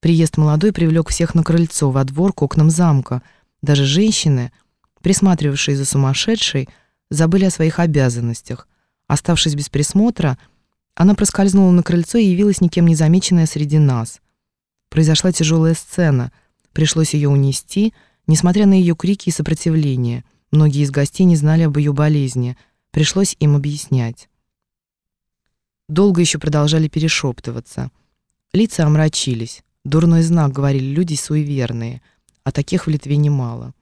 Приезд молодой привлек всех на крыльцо, во двор, к окнам замка. Даже женщины, присматривавшие за сумасшедшей, забыли о своих обязанностях. Оставшись без присмотра, она проскользнула на крыльцо и явилась никем не замеченная среди нас. Произошла тяжелая сцена. Пришлось ее унести, несмотря на ее крики и сопротивление. Многие из гостей не знали об ее болезни. Пришлось им объяснять. Долго еще продолжали перешептываться. Лица омрачились. Дурной знак, говорили люди суеверные, а таких в Литве немало.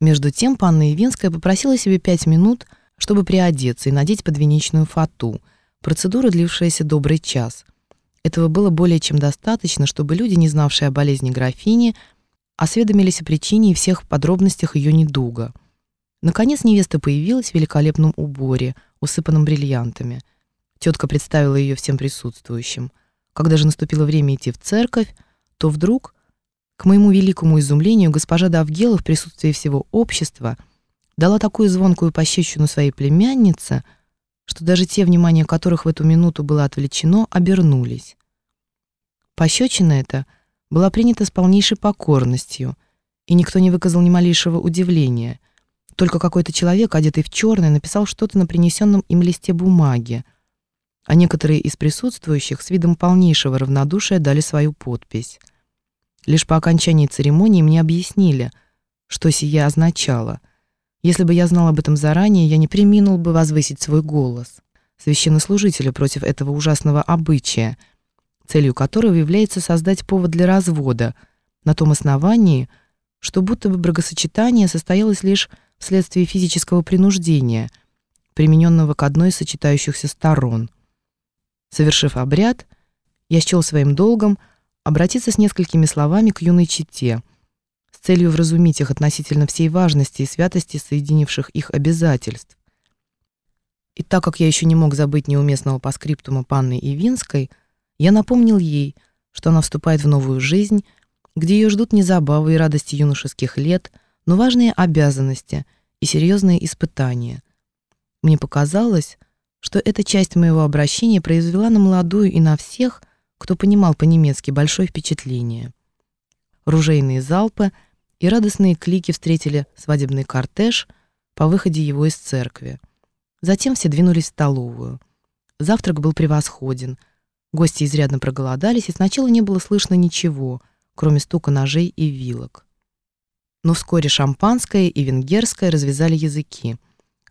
Между тем панна Ивинская попросила себе пять минут, чтобы приодеться и надеть подвенечную фату, процедура, длившаяся добрый час. Этого было более чем достаточно, чтобы люди, не знавшие о болезни графини, осведомились о причине и всех подробностях ее недуга. Наконец невеста появилась в великолепном уборе, усыпанном бриллиантами. Тетка представила ее всем присутствующим — когда же наступило время идти в церковь, то вдруг, к моему великому изумлению, госпожа Давгела в присутствии всего общества дала такую звонкую пощечину своей племяннице, что даже те, внимание которых в эту минуту было отвлечено, обернулись. Пощечина эта была принята с полнейшей покорностью, и никто не выказал ни малейшего удивления. Только какой-то человек, одетый в черное, написал что-то на принесенном им листе бумаги, а некоторые из присутствующих с видом полнейшего равнодушия дали свою подпись. Лишь по окончании церемонии мне объяснили, что сие означало. Если бы я знал об этом заранее, я не преминул бы возвысить свой голос. Священнослужителя против этого ужасного обычая, целью которого является создать повод для развода, на том основании, что будто бы бракосочетание состоялось лишь вследствие физического принуждения, примененного к одной из сочетающихся сторон. Совершив обряд, я счел своим долгом обратиться с несколькими словами к юной чете, с целью вразумить их относительно всей важности и святости соединивших их обязательств. И так как я еще не мог забыть неуместного паскриптума панны Ивинской, я напомнил ей, что она вступает в новую жизнь, где ее ждут не забавы и радости юношеских лет, но важные обязанности и серьезные испытания. Мне показалось, что эта часть моего обращения произвела на молодую и на всех, кто понимал по-немецки, большое впечатление. Ружейные залпы и радостные клики встретили свадебный кортеж по выходе его из церкви. Затем все двинулись в столовую. Завтрак был превосходен. Гости изрядно проголодались, и сначала не было слышно ничего, кроме стука ножей и вилок. Но вскоре шампанское и венгерское развязали языки.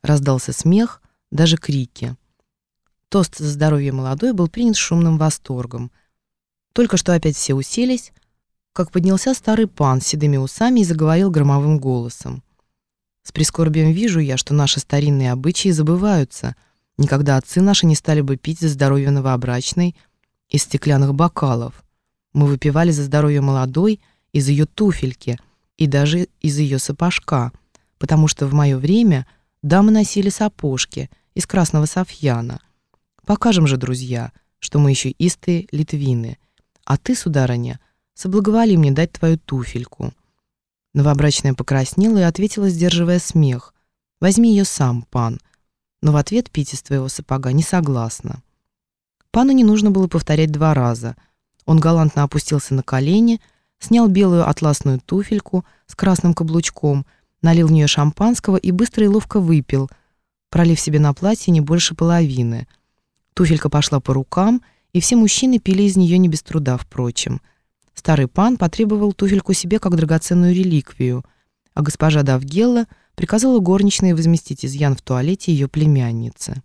Раздался смех, даже крики. Тост за здоровье молодой был принят шумным восторгом. Только что опять все уселись, как поднялся старый пан с седыми усами и заговорил громовым голосом. «С прискорбием вижу я, что наши старинные обычаи забываются. Никогда отцы наши не стали бы пить за здоровье новобрачной из стеклянных бокалов. Мы выпивали за здоровье молодой из ее туфельки и даже из ее сапожка, потому что в мое время дамы носили сапожки из красного софьяна — Покажем же, друзья, что мы еще истые литвины. А ты, сударыня, соблаговоли мне дать твою туфельку». Новобрачная покраснела и ответила, сдерживая смех. «Возьми ее сам, пан». Но в ответ пить из твоего сапога не согласна. Пану не нужно было повторять два раза. Он галантно опустился на колени, снял белую атласную туфельку с красным каблучком, налил в нее шампанского и быстро и ловко выпил, пролив себе на платье не больше половины — Туфелька пошла по рукам, и все мужчины пили из нее не без труда, впрочем. Старый пан потребовал туфельку себе как драгоценную реликвию, а госпожа Давгелла приказала горничной возместить изъян в туалете ее племянницы.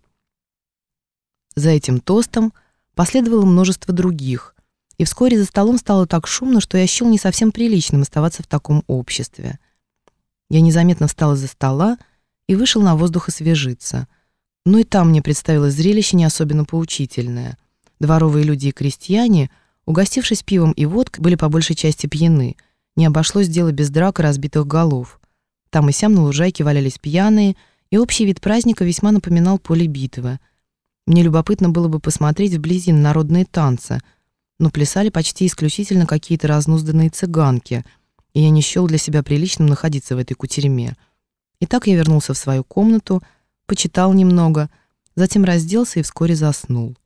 За этим тостом последовало множество других, и вскоре за столом стало так шумно, что я счел не совсем приличным оставаться в таком обществе. Я незаметно встал из-за стола и вышел на воздух освежиться — но и там мне представилось зрелище не особенно поучительное. Дворовые люди и крестьяне, угостившись пивом и водкой, были по большей части пьяны. Не обошлось дело без драк и разбитых голов. Там и сям на лужайке валялись пьяные, и общий вид праздника весьма напоминал поле битвы. Мне любопытно было бы посмотреть вблизи на народные танцы, но плясали почти исключительно какие-то разнузданные цыганки, и я не счел для себя приличным находиться в этой кутерьме. Итак, я вернулся в свою комнату — почитал немного, затем разделся и вскоре заснул.